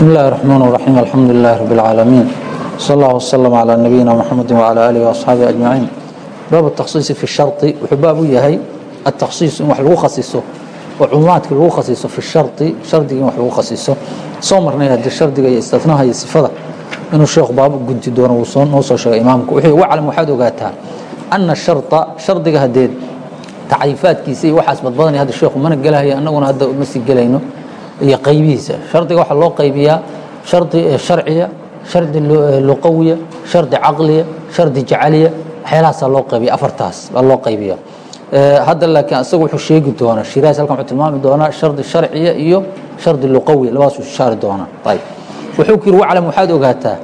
بسم الله الرحمن الرحيم الحمد لله رب العالمين صلى الله وسلم على نبينا محمد وعلى آله وأصحابه أجمعين باب التخصيص في الشرط وحباب يهي التخصيص إن wax lagu khasiso oo cumumaadka lagu khasiso fi sharti shardiga in wax lagu khasiso soo marnay haddii shardiga iyo istithnaha iyo sifada inuu sheekhu baab gunti doono uu soo noo soo sheegay imaamku wuxuu waclam waxaad ogaataa ana sharta shardiga hadeed tacriifaadkiisa iyo waxaas badbadanaya hadda sheekhu mana gelahayo annaguna hadda ma sii gelayno iyo qaybihiisa. Shardiga waxaa loo qaybiyaa shardi sharciya shardi luqawiya shardi caqliya shardi jacaliya waxyaalahaasaa loo qaybiya afartaas baa loo qaybiya hadda laakiin asaga wuxuu sheegi doonaa shiraas halkan wuxuu tilmaami doonaa shardi sharciya iyo shardi luqawiya labadaasuu shaari doonaa. Ayib wuxuu ku yiri waclam waxaad ogaataa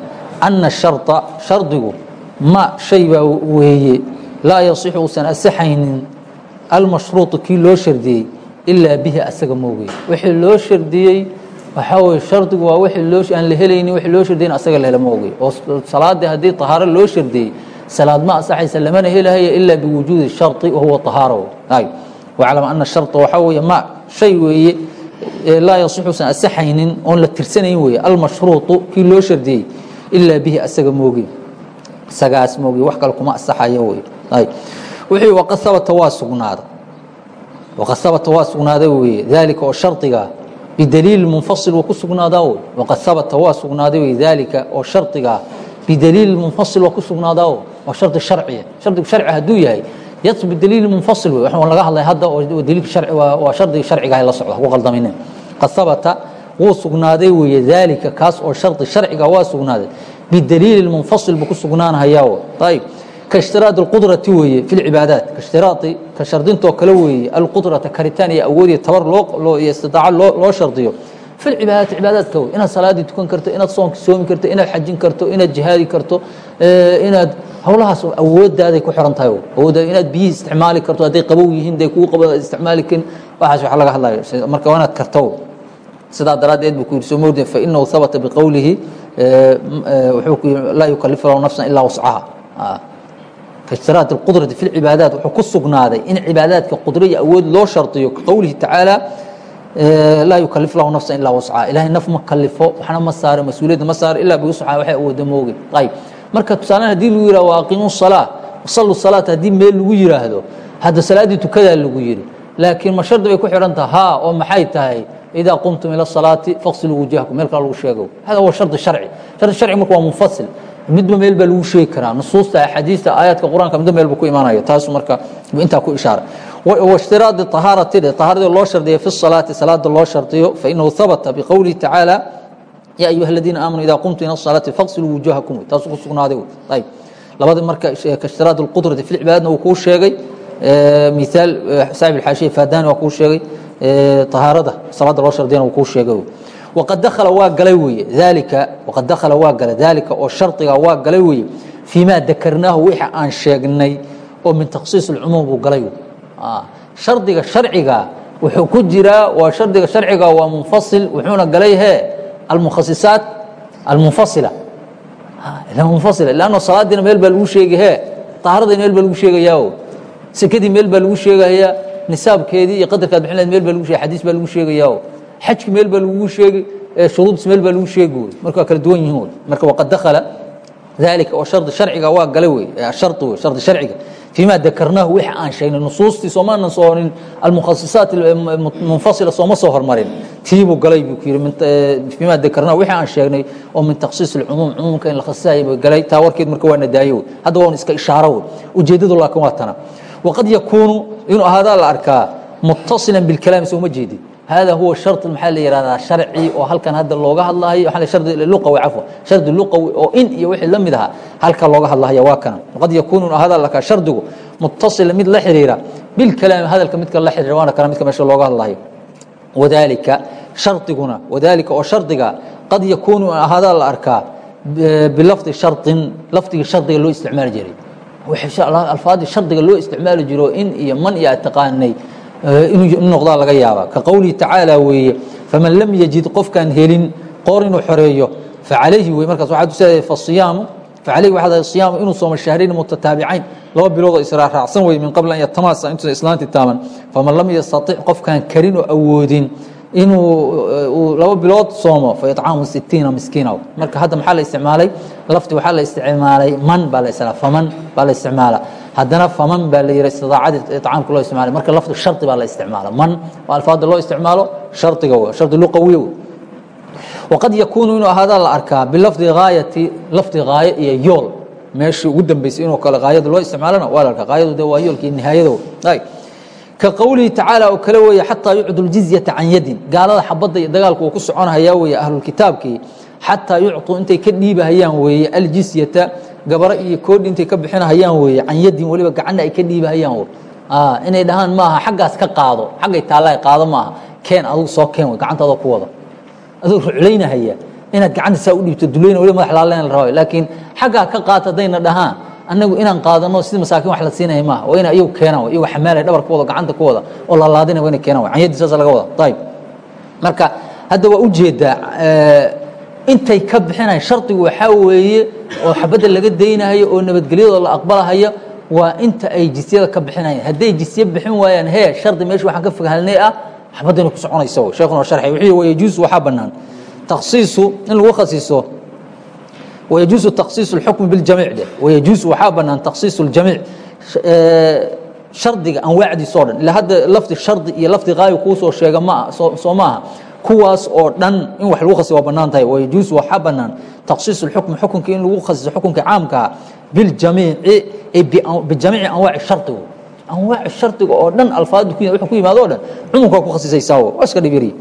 ana sharta shardigu ma shay baa weeye. Laa yasixu uusan asaxaynin. Almashruuطu kii loo shardiyey ilaa bihi asaga moogoy wixii loo shardiyey waxaa weye shardigu waa wii loo aan la helaynin wii loo shardiyen asaga lehela moogoy oo salaadii haddii tahaaro loo shardiyey salaad ma asaxaysa lamana helahaya ilaa biwujuudi shari wahuwa ahaaro ay waclam ana shara waxaa weeye ma shay weeye laa yasixuusan asaxaynin oon la tirsanayn weeye almashruuطu kii loo shardiyey ilaa bihi asaga mooge isagaas mooge wax kale kuma asaxayo wey wixii waqad waa sugnaada waqad habata waa sugnaaday weeye daalika oo shardiga bidaliil munfasil wuu ku sugnaadaa wey waqad waa sugnaaday weye daalika oo shardiga bidaliil munfasil waa ku sugnaadaa wey waa shardi sharciya shardigu sharci hadduu yahay yats bidaliil munfasil wey waxaan laga hadlay hadda oo daliilka sharci waa shardiga sharciga la socda ku qaldaminin qad wuu sugnaaday weeye daalika kaas oo shardi sharciga waa sugnaaday bidaliil munfasil buu ku sugnaanahayaa wey ayib kaاshtiraaط اqudrati weeye fi اcibaadaat kaاshtiraaطi ka shardintoo kale weeye alqudrata karitaan iyo awood iyo tabar loo iyo istidaaco loo shardiyo fi اcibaadaati cibaadaadka wey inaad salaadii tukan karto inaad soonka soomi karto inaad xajin karto inaad jihaadi karto inaad howlahaas awoodaaday ku xiran tahay awoodda inaad biyihii isticmaali karto hadday qabow yihiin day kugu qabo isticmaali karin waxaas wax laga hadlayo marka waa inaad karto sidaa daraaddeed buu ku yidhi soo moodin fainahu habata biqowlihi wuxuu ku yidhi laa yukalifu lahu nafsan ilaa wascaha kaاshtiraaط اqudrati fi اcibaadaat wuxuu ku sugnaaday in cibaadaadka qudro iyo awood loo shardiyo kaqowlihi tacaalى laa yukalif lahu nafsa ilaa wasca ilahay naf ma kalifo waxna ma saaro mas-uuliyadda ma saaro ilaa biwasca waxay awooda mooge ayb marka tusaalean hadii lagu yihah waaqimu الsalaa wasalu salaata haddii meel lagu yiraahdo hadda salaaddii tukadaa lagu yidhi laakiin ma shardi bay ku xidhan taha ha oo maxay tahay idaa qumtum ilى الsalaati faqsiluu wujuhakum meel kala lagu sheego hada huwa shardi sharci shardi sharci marka waa munfasil midba meel baa lagu sheegi karaa. Nusuusta axaadiista aayaadka qur'aanka midba meel buu ku imaanaya taasu marka intaa ku ishaara. Washtiraadi ahaarati ahaaradii loo shardiya fi salaati salaada loo shardiyo fainahu habata biqowlihi tacaala yaa ayuha aladiina aamanuu idaa qumtu ila salaati faqsiluu wujuuhakum. Taasu ku sugnaaday ayb labada marka kashtiraad اlqudrati fi cibaadadna wuu kuu sheegay miaal saaxib alxaashiya fadani waa kuu sheegay ahaarada salaada loo shardiyana wuu kuu sheegay wqad dakhala waa galay weye aalika waqad dakhala waa galay daalika oo shardiga waa galay weye fii dakarnaahu wixii aan sheegnay oo min takhsiis اlcumuum buu galay shardiga sharciga wuxuu ku jiraa waa shardiga sharciga waa munfasil wuxuuna galay he almukhasisaat almunfasila munfasila lanno salaadiina meel baa lagu sheegi he طahaaradii meel baa lagu sheegayaa sekadii meel baa lagu sheegayaa nisaabkeedii iyo qadarkaad bixin lahed meel baa lagu sheg xadiis baa lagu sheegayaa xajki meel baa lagu sheegi shuruudis meel baa lagu sheegi wey marka waa kala duwan yihin wey marka waqad dakhala dalika oo shardi sharciga waa galay wey shardi wey shardi sharciga فيma dakarnaahu wixi aan sheegnay nusuustii soomaanan soonin almukhasisaat munfasila sooma soo hormarin tiibuu galay buu ku yihi فيma dakarnaahu wixi aan sheegnay oo min takhsiis الcumuum cumuumka in la khasisaya buu galay taa warkeed marka waa nadaayo wey hadda waa un iska ishaaro wey ujeedadu laakin waa tana waqad yakuunu inuu ahaadaa la arkaa mutasila biاlkalaami soo ma jeedid hada huwa shar maxaa la yihahdaa sharci oo halkan hadda looga hadlahayo luqawi cafwa shardi luqawi oo in iyo wixii la ahaa halka looga hadlahaya waa kana qad yakuunu hada laka shardigu mutasila mid la xiriira bilkalaami hadalka midka la xiriira waana kana midka meesha looga hadlahayo wadalika shardiguna wadalika oo shardiga qad yakuunu ahadaa la arkaa bilafdi sharin lafdigii shardiga loo isticmaali jiray alfaadii shardiga loo isticmaali jiro in iyo man iyo taqaanay inuu noqdaa laga yaaba ka qowlihi tacaalى weeye faman lam yajid qofkaan helin qoor inuu xoreeyo facalayhi wey markaas waxaad useedahay fasiyaamu facalayhi waxaad siyaamu inuu soomo shahrayn mutataabicayn laba biloodoo israa weye min qabli an yatamaasa intuusan islaanti taaban. Faman lam yastaطic qofkaan karin oo awoodin inuu laba bilood soomo faicaamu sitiina miskiina. Marka hadda maxaa la isticmaalay? Lafti waxaa la isticmaalay man baa la isticmaala faman baa la isticmaala haddana faman baa la yihi istidaacadii icaamka loo isticmaalay. Marka lafdu shardi baa la isticmaala man waa alfaada loo isticmaalo shardiga w shardi luqawiy waqad yakuunu inuu ahaadaa la arkaa bilafdi haayati lafdi haayo iyo yool. Meeshii ugu dambeysay inuu kale haayada loo isticmaalana waa la arkaa. Haayadu de waa yoolkii nihaayado ka qowlihi tacaala oo kale weeye xataa yucdu ljizyata can yadin. Gaalada xabadda iyo dagaalku uu ku soconhayaa weeye ahlulkitaabkii xataa yucطuu intay ka dhiibahayaan weeye aljizyata gabaro iyo koodhi intay ka bixinahayaan weeye can yadin weliba gacanna ay ka dhiibahayaan inay dhahaan maaha xaggaas ka qaado xaggay taalla qaado maaha keen adugu soo keen wey gacantaadoo ku wada. Aduu ruclaynahaya inaad gacanta saa u dhiibto dulayna waliba madax laaleen la raba laakiin xaggaa ka qaata haddayna dhahaan annagu inaan qaadano sida masaakiin wax la siinaya maaha waa ina iyagu keenaan iyagu xamaalaya dhabar ku wada gacanta ku wada oo lalaadinaya waa ina keenan wa canyadii saasa laga wada. Ayib marka hadda waa u jeedaa intay ka bixinayan shardigu waxaa weeye oo xabadda laga daynahayo oo nabadgelyadoo la aqbalahayo waa inta ay jisyada ka bixinayaan. Hadday jisye bixin waayaan hee shardi meesha waxaan ka foghalnay ah xabaddayna ku soconaysa w sheekuna sharxay. Wuxuu wayajuusu waxaa bannaan. Takhsiisu in lagu khasiiso wayajuusu takhsiisu اlxukmi biاljamiic de wayajuusu waxaa bannaan takhsiisu اljamiic shardiga anwaacdiisa o dhan ila hadda lafdi shardi iyo lafdi qaayo kuu soo sheega ma soo maaha kuwaas oo dhan in wax lagu khasiso waa bannaan tahay wayajuusu waxaa bannaan takhsiisu اlxukmi xukunka in lagu khasiso xukunka caamkaa biاljamiici bijamiici anwaaci shardigu anwaaci shardiga oo dhan alfaadu wuxuu ku yimaado o dhan cumuumkaa ku khasisaysaa waa iska dhibiri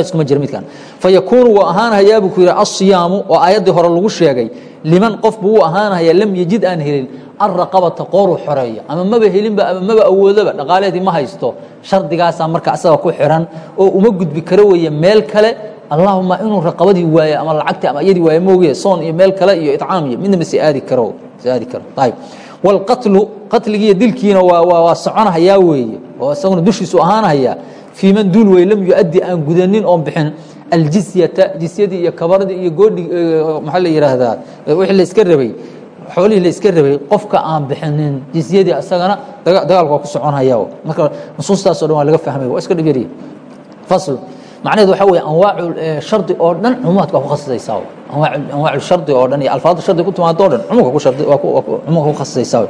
iskuma jira midkan fayakuunu wuu ahaanahayaa buu ku yidhi asiyaamu oo aayaddii hore lagu sheegay liman qof buu u ahaanahayaa lam yejid aan helin alraqabata qooruu xoreeya. Ama maba helinba ama maba awoodaba dhaqaaleedii ma haysto. Shardigaasaa marka asaga ku xiran oo uma gudbi karo weeye meel kale. Allahuma inuu raqabadii waayo ama lacagtii ama iyadii waayo moogiye soon iyo meel kale iyo icaam iyo midna masi aadi karo si aadi karo. Ayib wاlqatlu qatligiiyo dilkiina waa waa soconahayaa weeye oo isaguna dushiisu ahaanahayaa fii man duul wey lam yuaddi aan gudanin oon bixin. Aljisyata jisyadii iyo kabaradii iyo goodhi maxaa la yidhaahdaa wixii la iska rabay. Xoolihii la iska rabay qofka aan bixinin jisyadii isagana dagaalku waa ku soconhaya marka nusuustaaso dhan waa laga fahmay. Waa iska dhib yariya fasl. Macnaheed waxaa weye anwaacu shardi oo dhan cumuumaadka ku khasisaysaa anwaacu shardi oo dhan iyo alfaadu shardi ku timaado o dhan cumuumka ku khasisaysaa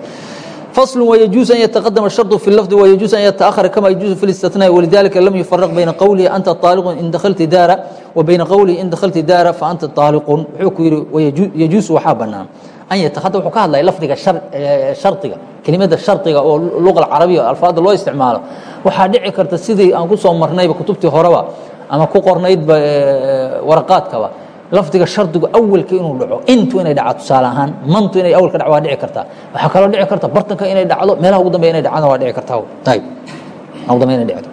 فصل ويجوز أن يتقدم الشرط في اللفظ ويجوز أن يتأخر كما يجوز في الاستثناء ولذلك لم يفرق بين قوله أنت طالق إن دخلت دار وبين قوله إن دخلت دار فأنت طالق ويجوز وحابنا أن يتقدم وحكاها الله لفظك شرطك كلمة الشرطك أو اللغة العربية الفاظ الله استعماله waxaa dhici karta sidii aan ku soo marnayba kutubtii horeba ama ku qornaydba waraqaadkaba lafdiga shardigu awalka inuu dhaco intu inay dhaca tusaale ahaan mantu inay awalka dhac waa dhici kartaa waxaa kaloo dhici karta bartanka inay dhacdo meelaha ugu dambeya inay dhacdana waa dhici kartaa ayib ugu dambeya inay dhacdo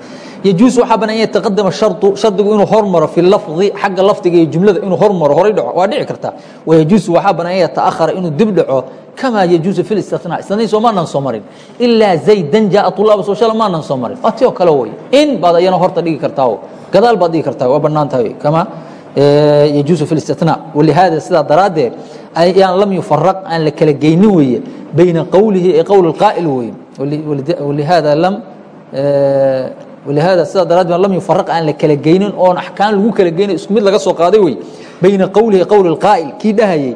يجوز waxaa banaan in yataqadama shardu shardigu inuu hormaro fi lafdi xagga lafdiga iyo jumlada inuu hormaro horay dhaco waa dhici kartaa wayajuusu waxaa banaan in yataakhara inuu dib dhaco kama yajuusu fi listinaa istinai soo maanan soo marin ilaa zaydan jaa tulaaba soo shala maanan soo marin waa ti oo kale wey in baad ayana horta dhigi kartaa gadaal baad dhigi kartaa waa banaan tahay kama يجuز في الاستثناء ولهذا sidaa daraadeed ayaan lam يفرق aan la kala geynin weye بينa qowlihi ee qowل القائل weye ولهذا lm ولهذا sidaa daraadeed lam يفرق aan la kala geynin oon أحكام lagu kala geynay isku mid laga soo qaaday wey بينa qowlihi qowل القائل kii dhahayey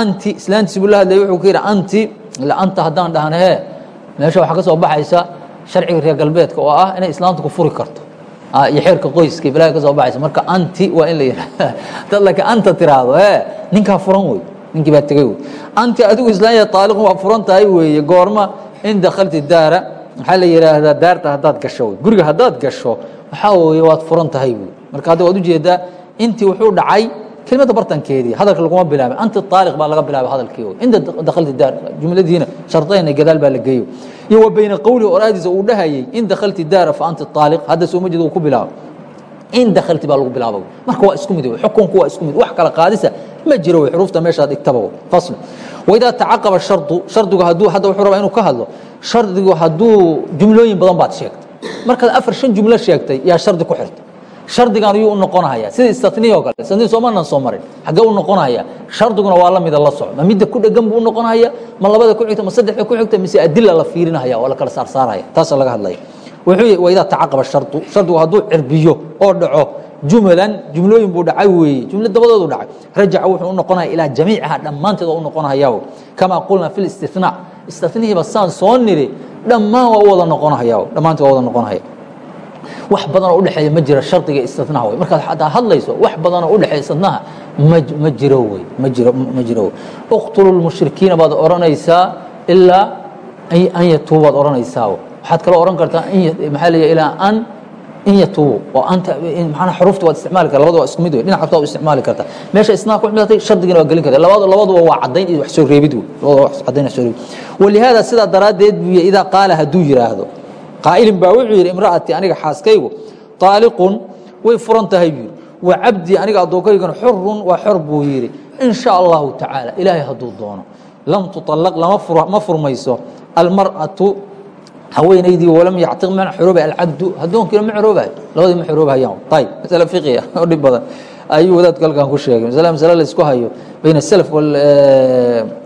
anti islaantiisi buu la hadlay wuxuu ku yidhi anti anta haddaan dhahno he meesha waxaa ka soo baxaysa sharciga reer galbeedka oo ah inay islaamta ku furi karto iyo xeerka qoyska balaaga ka soo baxaysa. Marka anti waa in la yidhaha dad laakiin anta tiraahdo e ninkaa furan wey ninkii baa tegey wey anti adigu islaanya taaliqun waa furan tahay weeye goorma in dakhalti daara maxaa la yidhaahdaa daarta haddaad gasho wey guriga haddaad gasho waxaa weeye waad furan tahay wey marka hadda waad u jeedaa intii wuxuu dhacay kelimada bartankeedii hadalka laguma bilaabay anti taaliq baa laga bilaabay hadalkii wey inta dakhalti daar jumladiina shardayna gadaal baa la geeyo iyo wa bayna qowlihi oraadiisa uu dhahayey in dakhalti daara fa anti taaliq hadda soo ma jeeda uu ku bilaabo in dakhalti baa lagu bilaaba marka waa isku mid xukunku waa isku mid wax kala qaadisa ma jiro wey xuruufta meeshaad dhigtaba fasl waidaa tacaqaba shardu shardigu hadduu hadda wuxuu rabaa inuu ka hadlo shardigu hadduu jumlooyin badan baad sheegtay markaad afar shan jumlo sheegtay yaa shardi ku xirtay shardigan ayuu u noqonaya sida istaniya o kale istaniya soomaanan soo marin. Xaggee u noqonaya shardiguna waa la mida la soco ma midda ku dhegan buu u noqonaya ma labada ku xigta ma saddexda ku xigta mise adila la fiirinaya oo la kala saarsaaraya taasaa laga hadlaya. Wuxuu waidaa tacaqaba shardu. Shardigu hadduu cirbiyo oo dhaco jumalan jumlooyin buu dhacay weeye. Jumlo dabadoodu dhacay. Rajaca wuxuu u noqonaya ilaa jamiiciha dhammaanteed oo u noqonaya kamaa qulna fi listinaa istinihiiba saan soo niri dhammaan waa u wada noqonaya dhammaanteed waa wada noqonaya wax badanoo udhexeeya ma jira shardiga istinaha wey markaad hataa hadlayso wax badanoo udhexeeya istinaha ma jiro wey ma jiro ma jiro wey uqtulu lmushrikiina baad odhanaysaa ilaa an yatuubaad odhanaysaa waxaad kaloo odhan kartaa maxaa leeya ilaa an in yatuubu. Oo anta maana xurufta waad isticmaali karta labada waa isku mid wey dhinac kasta waa isticmaali karta meesha isnaha ku xidhatay shardigina waa gelin karta labada labaduba waa caddayn iyo wax soo reebid wey labada waa caddayn wax soo reebid. Walihaada sidaa daraaddeed buu yihi idaa qaala hadduu yidhaahdo qaa'ilin baa wuxuu yidhi imra'atii aniga xaaskaygu taaliqun way furan tahay buu yidhi. Wa cabdii aniga addoonkaygana xurun waa xor buu yidhi. In allahu tacaala ilaahay hadduu doono. Lam tuطalaq lama ma furmayso. Almar'atu haweenaydii walam yactiq ma xoroobay alcabdu addoonkiina ma xoroobayo labadii ma xoroobhayaan ayib masale fiqiya oo dhib badan ayuu wadaadku halkan ku sheegay. Masale masale la isku hayo bayna asalaf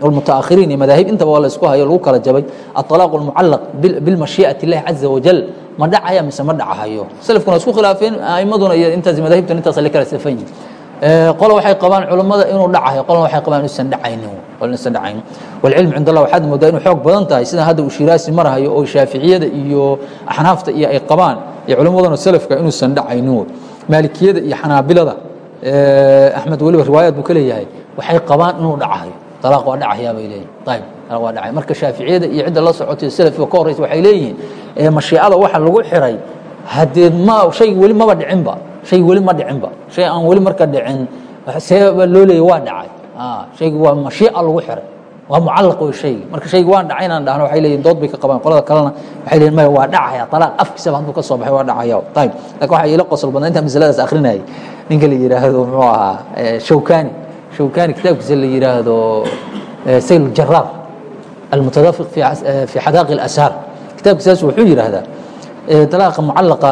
walmutaakhiriin iyo madaahib. Intaba waa la isku hayo lagu kala jabay aطalaaq almucallaq bilmashii'ati illahi caza wajal ma dhacaya mise ma dhacahayo? Salafkuna isku khilaafeen aimaduna iyo intaas madaahibtuna intaas la kala safan yihiin qolo waxay qabaan culammada inuu dhacayo qolna waxay qabaan inuusan dhacaynin inuusan dhacaynin. Walcilmu cind allah waxaad moodaa inuu xoog badan tahay sida hadda uu shiraasi marahayo oo shaaficiyada iyo axnaafta iyo ay qabaan iyo culimmadana salafka inuusan dhacaynin. Maalikiyada iyo xanaabilada axmed weliba riwaayaad buu ka waxay qabaan inuu dhacayo talaaq waa dhacayaa bay leeyihiin ayib talaaq waa dhacay. Marka shaaficiyada iyo cidda la socotay salafka ka horreysa waxay leeyihiin mashiicada waxa lagu xiray haddee ma shay weli maba dhicinba shay weli ma dhicinba shay aan weli marka dhicin seeba loo leeyay waa dhacay. Shaygu waa mashiica lagu xiray waa mucallaq wey shaygi marka shaygi waan dhacay inaan dhahno waxay leeyihiin dood bay ka qabaan qolada kalena. Waxay leeyihiin maya waa dhacaya talaaq afkiisaba hadduu ka soo baxay waa dhacaya. Ayib laakiin waxaa iila qosol badnaa intaan masaladaas akrinayay ninka la yidhaahdo muxuu ahaa shawkani. Shawkani kitaabkiisa la yidhaahdo sayl jaraar almutadafiq fi xadaaqi اlashaar kitaabkiisaas wuxuu yidhaahdaa dalaaqa mucallaqa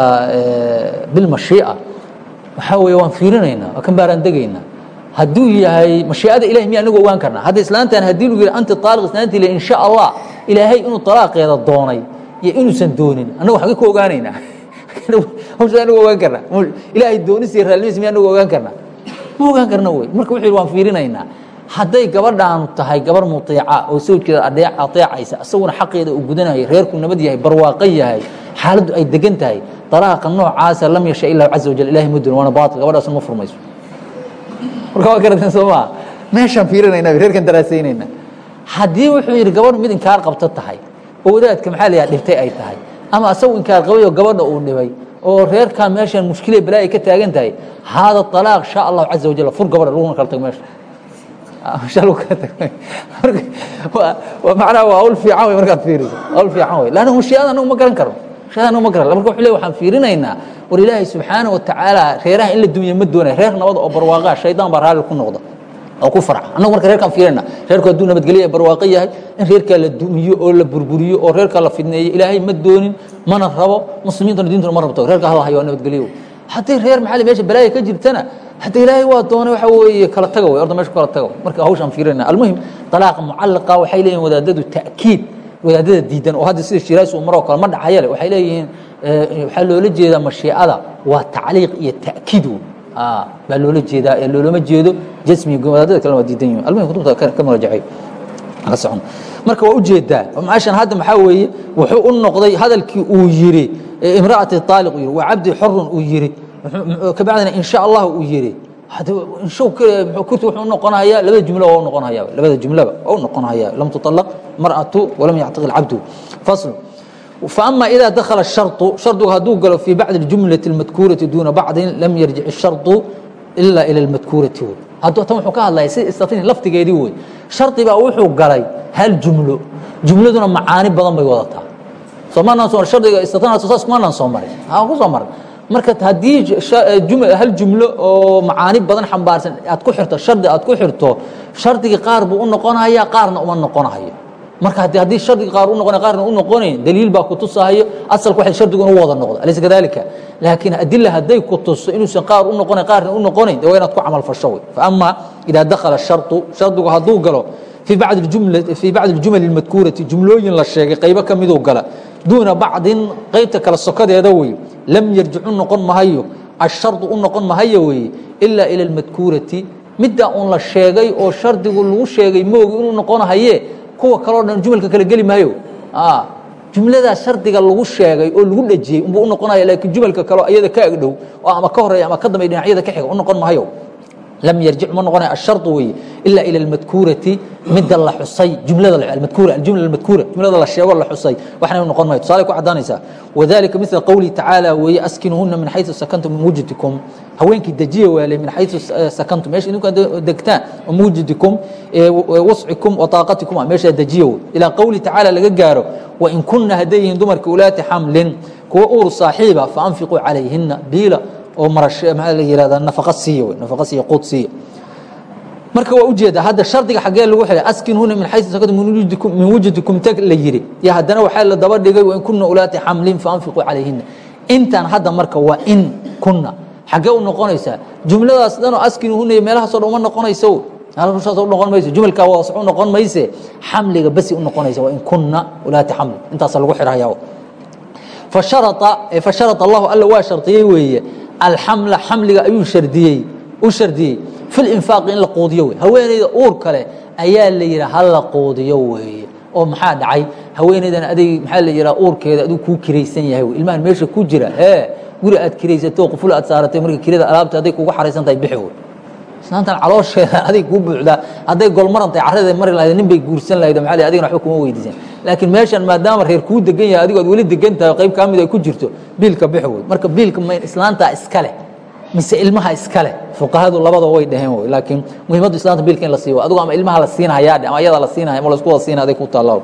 bilmashii'a waxaa weeye waan fiirinaynaa waa kan baaraan degaynaa. Hadduu yahay mashiicada ilahay miya anagu ogaan karnaa? Hadda islaantan haddii lagu yidhi anti taaliq islaantii le in sha allah ilaahay inuu talaaqeeda doonay iyo inuusan doonin. Annagu xagee ku ogaanaynaa hawsha anagu ogaan karnaa? Ilaahay doonis iyo raalnimis miya anagu ogaan karnaa? Ma ogaan karna wey. Marka wuxuu yidhi waan fiirinaynaa. Hadday gabadhaanu tahay gabar muiica oo sawjkeeda adeecaysa isaguna xaqeeda uu gudanayo reerku nabad yahay barwaaqo yahay xaaladdu ay degan tahay dalaaqa noocaasa lam yasha ilah caza wajal ilahay ma doon waana baatil. Gabadhaasna ma furmayso. Marka waa garateen soo maa meeshaan fiirinayna reerkan daraasaynayna haddii wuxuu yidhi gabadh mid inkaar qabto tahay oo wadaadka maxaa la yidhaha dhibtay ay tahay ama asagu inkaar qabay oo gabadha uu dhibay oo reerkan meeshan mushkile balaa ka taagan tahay haada طalaaq sha allahu caza wajal fur gabadha laguna kala tago meesha macnaha waa hawl oo ku farca annagu marka reerkaan fiirinayna reerku hadduu nabadgelya barwaaqo yahay in reerkaa la dumiyo oo la burburiyo oo reerkaa la fidneeyo ilaahay ma doonin mana rabo muslimiintuna diintuna ma rabto. Reerka hala hayo waa nabadgelyo haddii reer maxaa meesha balaaya ka jirtana hadda ilaahay waa doonay waxa weeye kala taga wey orda meesha kala taga marka hawshaan fiirinayna almuhim dalaaqa mucallaqa waxay leeyihiin wadaadadu ta'kiid wadaadada diidan. Oo hadda sida shiraasi uu maroo kale ma dhacayale waxay leeyihiin waxaa loola jeedaa mashiicada. Waa tacliiq iyo ta'kiid baa loola jeedaa ee loolama jeedo jasmiga wadaadada waa diidan yihiin almuhim kutubta ka muraajacay ala marka waa u jeedaa maashan hadda maxaa weeye wuxuu u noqday hadalkii uu yiri imra'ati taaliq uu yiri waa cabdi xurun uu yiri kabacdina in sha allah uu yiri kurti wuxuu noqonaya labada jumlo waa u noqonaya labada jumlaba waa u noqonaya lam tuطalaq mar'atu walam yactiq alcabdu fasl فأما إذا دخل الشرط شرط هدو قالوا في بعض الجملة المذكورة دون بعض لم يرجع الشرط إلا إلى المذكورة هدو تم حكاها الله يسي استطيني لفت قيدي وي شرط بقى وحو قالي هل جملة جملة دون معاني بضم بيوضتها سوما نصور شرط استطينا تساس ما نصومر ها هو صومر marka haddii hal jumlo oo macaani badan xambaarsan aad ku xirto shardi aad ku xirto shardigii qaar buu u noqonaya qaarna uma noqonahayo marka haddii shardigii qaar u noqonay qaarna u noqonayn daliil baa ku tusahayo asalku waxay shardigu inu wada noqdo alaysa kadalika laakiin adila hadday ku tuso inuusan qaar u noqonayn qaarna u noqonayn de waa inaad ku camal fasho wey faama idaa dakhala shardu shardigu hadduu galo في بعض الجملة في بعض الجمل المذكورة جملooyin la sheegay qaybo ka miduu gala duuna bacdin qaybta kale sokadeeda wey lam yarjicu noqon mahayo ashardu u noqon mahayo weeye ilaa ila almadkuurati middaa uun la sheegay oo shardigu lagu sheegay moogi inuu noqonahaye kuwa kaleo dhan jumalka kale geli maayo. Jumladaa shardiga lagu sheegay oo lagu dhejiyey unbuu u noqonaya laakiin jumalka kaleo ayada ka agdhow oo ama ka horreeya ama ka dambay dhinacyada ka xiga u noqon mahayo lam yarjic ma noqonaya ashardu weeye ilaa ila almadkuurati midda la xusay jumlada almadkuura aljumla almadkuura jumlada la sheego la xusay waxna noqon maayo. Tusaale ku caddaanaysaa wadalika mila qowlihi tacaala weeye askinuhuna min xayثu sakantum min wujdikum haweenkii dejiya waale min xayثu sakantum meesha idinku degtaan min wujdikum wascikum wa taaqatikum meeshaa dejiya wey ilaa qowlihi tacaala laga gaaro wain kuna hadday yihiin dumarka ulaati xamlin kuwa uur saaxiiba faanfiquu calayhina biila oo maxaa la yihahdaa nafaqa siiya nafaqa siiya quud siiya marka waa ujeeda hadda shardiga xaggee lagu xidhay askinhuna min xaysu sakatu min wujudikum tag la yidhi. Iyo haddana waxaa la daba dhigay wain kuna ulaati xamlin faanfiquu calayhina intan hadda marka waa in kuna xaggee u noqonaysaa jumladaas dhanoo askinuhuna iyo meelahaasoo dhan uma noqonayso halkaas u noqon mayso jumalkaa waa sax u noqon mayse xamliga basi u noqonaysa waa in kuna ulaati xamlin. Intaasa lagu xidhayaa fasharata fasharata allahu alla waa shardiyey weeye alxamla xamliga ayuu shardiyey u shardiyey. Fi linfaaqi in la quudiyo wey. Haweeneyda uur kale ayaa la yidhi ha la quudiyo weeye oo maxaa dhacay? Haweeneydan adig maxaa la yidhaha uurkeeda adigu kuu kiraysan yahay wey. Ilmahan meesha ku jira ee guri aad kiraysato quful aad saaratay marka kirada alaabta hadday kugu xaraysan tahay bixi wey. Islaantan caloosheeda aday kuu buuxdaa hadday golmaran tahay carradeed mari lahayd nin bay guursan lahayd maxaa la adigana waxba kuma weydiisan laakiin meeshan maadaama reer kuu degan yahay adigo ad weli degan tahay qayb kaa mid ay ku jirto biilka bixi wey marka biilka ma islaantaa iska leh mise ilmaha iska leh fuqahadu labada way dhaheen wey laakiin muhiimaddu islaanta biilka in la siiyo adigo ama ilmaha la siinahayaa ama ayada la siinaya ama la isku wada siinaya aday ku taallaa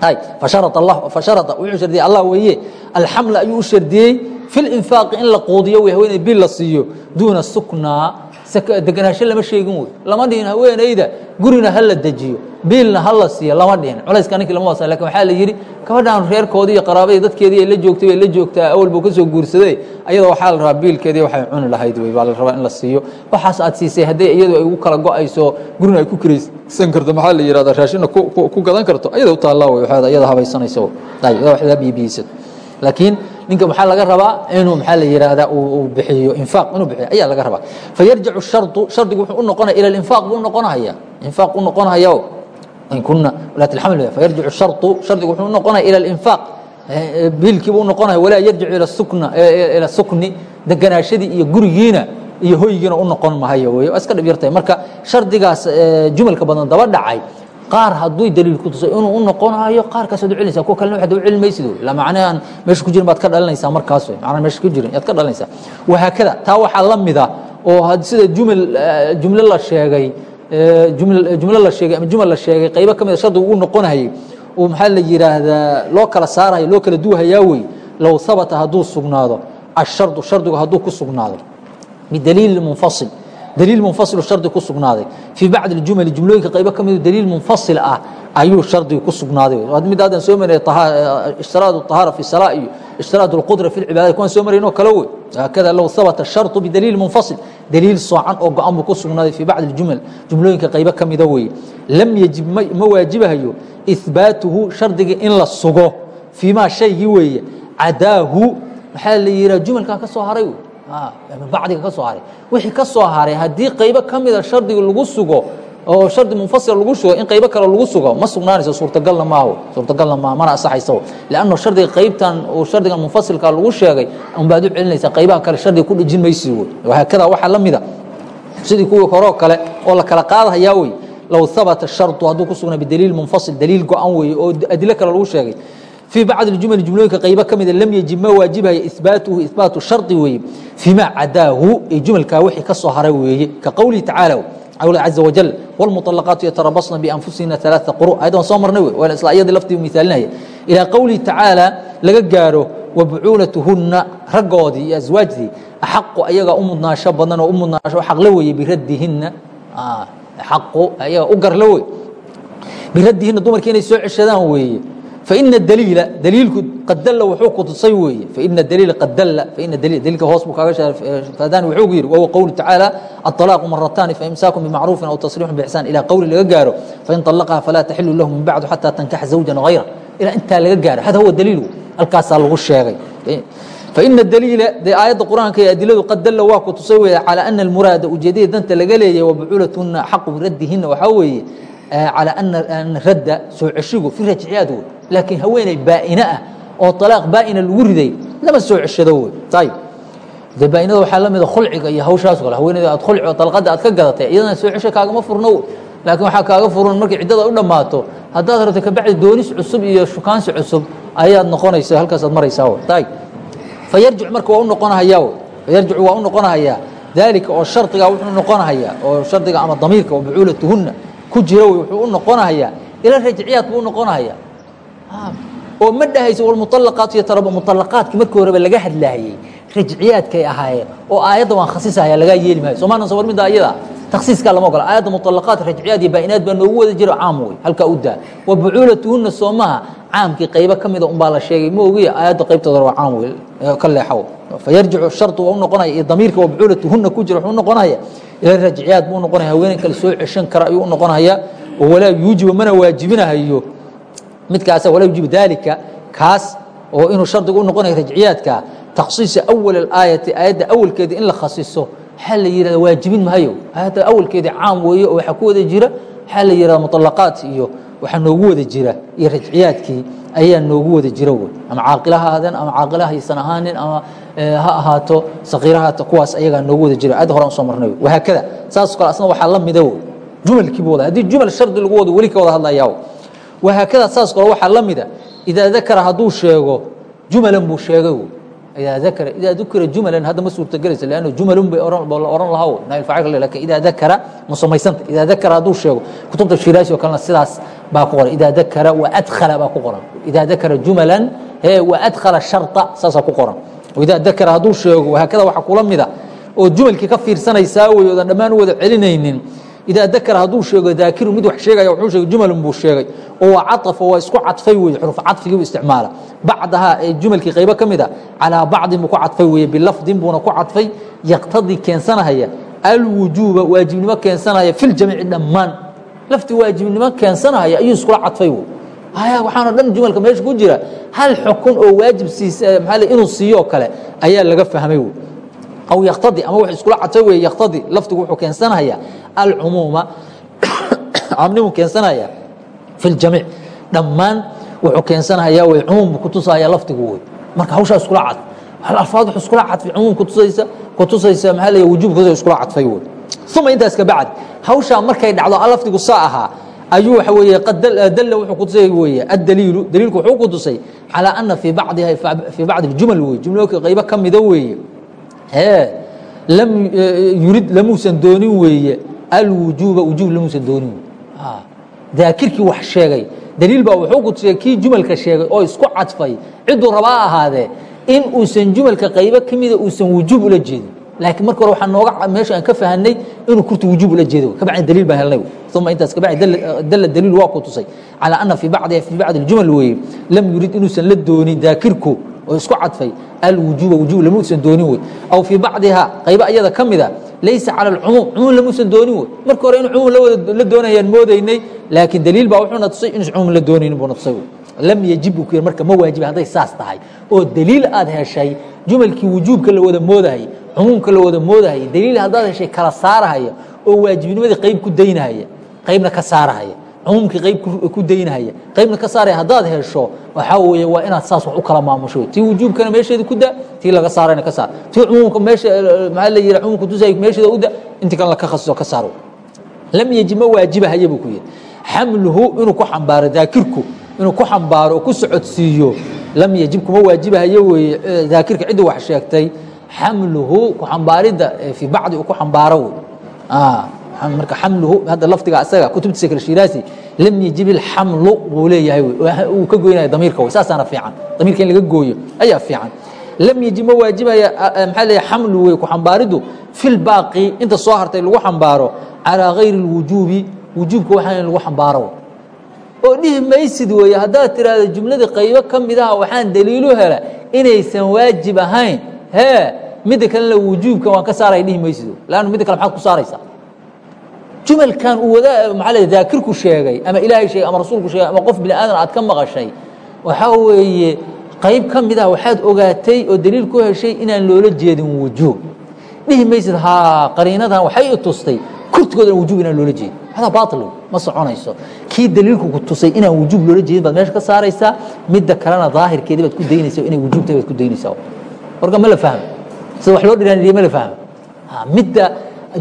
hay fasharata allah fasharata wuxuu shardiyey allah weeye alxamla ayuu u shardiyey fi linfaaqi in la quudiyo wey haweeney biil la siiyo duuna suknaa deganaansho lama sheegin wey lama dhihin haweeneyda gurina ha la dejiyo. Biilna ha la siiyo lama dhihin culayska ninkii lama wasa laakiin waxaa la yidhi gabadhan reerkoodii iyo qaraabadii dadkeedii ay la joogtay bay la joogtaa awal buu ka soo guursaday. Ayadoo waxaa la rabaa biilkeedii waxay cuni lahayd wey baa la rabaa in la siiyo. Waxaas aad siisay hadday iyadu ay ugu kala go'ayso gurina ay ku kiraysan karto. Maxaa la yihahda raashina ku gadan karto. Ayada u taallaa wey iyada habaysanaysa ayb waxdaa biibiyeysa laakiin ninka maxaa laga rabaa inuu maxaa la yihahdaa uu bixiyo infaaq inuu bixiyo ayaa laga rabaa. Fayarjicu shardu shardigu wuxuu u noqonaya ila infaaq buu noqonahaya infaaq u noqonahaya in kuna walaat alxaml fayarjicu shardu shardigu wuxuu u noqonaya ila alinfaaq biilkiibu u noqonaya walaa yarjicu ila sukna ila sukni deganaashadii iyo gurigiina iyo hoygiina u mahayo waa iska dhib yartahay. Marka shardigaas jumalka badan daba dhacay qaar hadduu daliil ku tuso inuu u noqonayo qaarkaas waad u celinaysaa kuwa kalena waxaad u celin maysid wey la macnaha meesha ku jirin baad ka dhalinaysaa markaas wey macnaha meesha ku jirin yaad ka dhalinaysaa wahaakada taa waxaa la mid ah oo sida jumal jumlo la sheegay jumlo la sheegay ama jumal la sheegay qaybo ka mida shardigu u noqonayay oo maxaa la yidhaahdaa loo kala saarayo loo kala duuhayaa wey low habata hadduu sugnaado ashardu shardigu hadduu ku sugnaado. Bidaliili munfasil dliil munfasil shardi ku sugnaaday fii bacdi اjumali jumlooyinka qaybo ka midu daliil munfasil ah ayuu shardiga ku sugnaaday mid haddan soo maray ishtiraad الطahaara fi salaa iyo ishtiraad اlqudra fi اlcibaadati kuwan soo marayn oo kale wey hakada low habata sharطu bidaliil munfasil daliil soocan oo go-an buu ku sugnaaday fii bacdi اjumal jumlooyinka qaybo ka mida wey lam yajib ma waajibahayo ihbaatuhu shardiga in la sugo fii ma shaygii weeye cadaahu maxaa la yihaha jumalkan ka soo haray wey bacdiga ka soo haray wixii ka soo haray haddii qaybo ka mida shardiga lagu sugo oo shardi munfasil lagu sugo in qaybo kale lagu sugo ma sugnaanayso suurtagalna maaho suurtagalna maaha mana asaxayso lanno shardiga qaybtan uu shardigan munfasilka lagu sheegay unbaad u celinaysaa qaybaha kale shardiga ku dhejin maysid wey wahaakada waxaa la mida. Sidii kuwii horoo kale oo la kala qaadahayaa wey low habata shardu hadduu ku sugnaa bidaliil munfasil daliil go-an weeye oo adilo kale lagu sheegay في bacض اjumل jumlooyinka qaybo ka mida lam yajib ma waajibaya ibaatuhu ibaatu shardi weeye فيma cadaahu ee jumalkaa wixii ka soo haray weeye ka qowlihi tacaalى qwl caزa wajل wاlmuطalaqaatu yatarabasna bianfusihina ثaلaثa quru ayadan soo marnay wey waa isla iyadii laftii miaalinaya ilىa qowlihi tacaalى laga gaaro wabucuulatuhuna raggoodii iyo aswaajdii axaqu ayagaa u mudnaasho badan oo u mudnaasho xaqla weeye biradihina xaqu ayaga u garla wey biradihina dumarki inay soo ceshadaan weeye faina daliila daliilku qad dalla wuxuu kutusay weeye faina daliila qad dalla faina daliil daliilka hoos buu kaaga sheefaadani wuxuu yidhi wahuwa qowlu tacaala aطalaaqu marataani faimsaakun bimacruufin aw tasriixun biixsaan ilaa qowli laga gaaro fain طallaqaha falaa taxilu lahu min bacdu xataa tankaxa zawjan hayra ilaa intaa laga gaaro hada huwa daliilu halkaasaa lagu sheegay faina daliila dee aayadda qur'aanka ee adiladu qad dalla waa ku tusay weeye calaa ana almuraada ujeedada danta laga leeyahy wabuculatuna xaqu biraddihina waxaa weeye calaa ana radda soo ceshigu fi rajciyaad wey laakiin haweeney baa'ine ah oo طalaaq baa'ina lagu riday lama soo ceshado wey ayib de baainada waxaa la mida khulciga iyo hawshaas kale haweeneyda aad khulci oo dalqada aad ka gadatay iyadana soo cesho kaagama furno laakiin waxaa kaaga furan markay ciddada u dhammaato haddaad rabto kabacdi doonis cusub iyo shukaansi cusub ayaad noqonaysa halkaasaad maraysaa ayib fayarjic marka waa u noqonahayaa w fayarjicu waa u noqonahayaa daalika oo shardiga wuxuu noqonahayaa oo shardiga ama damiirka oo bucuulatuhunna ku jira wuxuu u noqonahayaa ila rajciyaad buu u noqonahayaa. Oo ma dhahayso walmuطalaqaatu yataraba muطalaqaadkii markii horeba laga hadlaayey rajciyaadkay ahaayeen oo aayadda waan khasisahaya lagaa yeeli maayo. Soomaanan sawar midda ayada taksiiskaa lama ogola. Aayadda muطalaqaat rajciyaad iyo baa'inaad baa noogu wada jiro caam wey halkaa u daa. Wa bucuulatuhunna soomaha caamkii qaybo ka mida unbaa la sheegay ma ogiya aayadda qaybtooda waa caam wey ka leexow fayarjicu shardu waa u noqonaya iyo damiirka wa bucuulatuhunna ku jira wuxuu u noqonaya ila rajciyaad buu noqonaya haweeney kale soo ceshan kara ayuu u noqonaya oo walaa yuujibu mana waajibinahayo midkaasa walaa yuujibu daalika kaas oo inuu shardigu u noqonayo rajciyaadka takhsiisa awal اlaayati aayadda awalkeeda in la khasiso waxaa la yihahda waajibin maayo aayadda awalkeeda caam weeye oo waxaa ku wada jira waxaa la yihahda muطalaqaat iyo waxaa noogu wada jira iyo rajciyaadkii ayaa noogu wada jira wey ama caaqila ha ahaadeen ama caaqila haysan ahaanin ama ha ahaato sakiira haato kuwaas ayagaa noogu wada jira. Aayadda horan u soo marnay. Wahaakada saas kale asna waxaa la mida wey jumalkiibu wada haddii jumal shardi lagu wado weli ka wada hadlayaa wahaakada saas kale waxaa la mida idaa dakara hadduu sheego jumalan buu sheegay idaa dakara idaa dukira jumalan hadda ma suurtagelaysa lanno jumalun bay la oran lahaa nail faacil laakiin idaa dakara musamaysanta idaa dakara hadduu sheego kutubta shiraasi oo kalena sidaas baa ku qoran idaa dakara wa adkhala baa ku qoran idaa dakara jumalan he wa adkhala sharta saasaa ku qoran idaa dakara hadduu sheego wahaakada waxaa kula mida oo jumalkii ka fiirsanaysaa wey oodan dhammaan u wada celinaynin idaa dakara hadduu sheego daakiru mid wax sheegaya wuxuu sheegay jumalun buu sheegay oo waa caطafa waa isku cadfay weeye xuruf cadfigii buu isticmaala bacdahaa ee jumalkii qaybo ka mid a calaa bacdin buu ku cadfay weeye bilafdin buuna ku cadfay yaqtadii keensanahaya alwujuuba waajibnimo keensanahaya fi ljamiici dhammaan lafti waajibnimo keensanahaya ayuu iskula cadfay wey waxaanoo dhan jumalka meesha ku jira hal xukun oo waajib siis maaa inuu siiyo kale ayaa laga fahmay wey aw yaktadi ama w iskula cadfay wey yaktadi lafdigu wuxuu keensanaya alcumuuma caamnimu keensanaya fi ljamiic dhammaan wuxuu keensanaya wey cumuum bu kutusaya lafdigu wey marka hawshaa iskula cad alfaad w iskula cadfay cumuum kutusaysa kutusaysa maxaa l wujuub kutusa iskula cadfay wey uma intaas kabacdi hawshaa markay dhacdo lafdigu saa ahaa ayuu waxa weeye dalla wuxuu kutusay weeye addaliilu daliilku wuxuu kutusay calaa ana fii bacdiha fii bacdi اljumal wey jumlooyinka qaybo ka mida weeye yurid lamuusan doonin weeye alwujuuba wujuub lamuusan doonin wey daakirkii wax sheegay daliil baa wuxuu kutusay kii jumalka sheegay oo isku cadfay ciduu rabaa ahaadee in uusan jumalka qaybo ka mida uusan wujuub ula jeedin laakiin marka hore waxaa nooga meesha aan ka fahanay inuu kurta wujuub ula jeedo. Kabacdi daliil baan helnay. Uma intaas kabacdi dalla daliil waa ku tusay. Calaa ana fii bacdiha fii bacdi aljumal weeye lam yurid inuusan la doonin daakirku oo isku cadfay alwujuuba wujuub lamuusan doonin wey aw fii bacdiha qaybo ayada ka mida laysa cala alcumuum cumuum lamuusan doonin wey marka hore inu cumuum lawada la doonayaan moodaynay laakiin daliil baa wuxuuna tusay inuusan cumuum la doonaynin buuna tusay lam yajib buu yiri marka ma waajiba hadday saas tahay. Oo daliil aad heshay jumalkii wujuubka la wada moodahaya cumuumka la wada moodahaya daliil haddaad heshay kala saarahaya oo waajibnimadii qayb ku daynahaya qaybna ka saarahaya cumuumkii qayb ku daynahaya qaybna ka saaraya haddaad hesho waxaa weeye waa inaad saas wax u kala maamusho tii wujuubkana meesheeda ku da tii laga saarayna ka saar. Tii cumuumka meesha maxaa la yidhi cumuumka tusay meesheeda u da intii kalena ka khasiso ka saar lam yajib ma waajibahaya buu ku yidhi. Xamluhu inuu ku xambaaro daakirku inuu ku xambaaro oo ku socodsiiyo. Lam yajib kuma waajibahayo weeye. Daakirka cidda wax sheegtay xamluhu ku xambaaridda fii bacdi uu ku xambaaro wey marka xamluhu hadda lafdiga asaga kutubtiisa kale shiraasi lam yajib ilxamlu buu leeyahay uu ka goynaya damiirka wey saasaana fiican. Damiirka in laga gooyo ayaa fiican. Lam yajib ma waajibaya maxaa leeyahay xamlu wey ku xambaariddu fi lbaaqi inta soo hartay lagu xambaaro calaa gayri اlwujuubi wujuubka waxaan in lagu xambaaro oo dhihi maysid weeye haddaad tiraahdo jumladii qaybo ka mid aha waxaan daliilu hela inaysan waajib ahayn hee midda kalena wujuubkan waan ka saaraya dhihi maysid lannu midda kale maxaad ku saaraysaa? Jumalkan uu wada maxaa le daakirku sheegay ama ilaahay sheegay ama rasuulku sheegay ama qof bini aadan aad ka maqashay waxaa weeye qayb ka mid ah waxaad ogaatay oo daliil ku heshay inaan loola jeedin wujuub. Dhihi maysid haa qariinadan waxay i tustay kurtigooda wujuub inaan loola jeedin. Hada baail ma soconayso. Kii daliilku ku tusay inaan wujuub loola jeedin baad meesha ka saaraysaa midda kalena daahirkeedii baad ku daynaysa inay wujuub tahay baad ku daynaysaa warka ma la fahmo sida wax loo dhiraanidiye ma la fahmo midda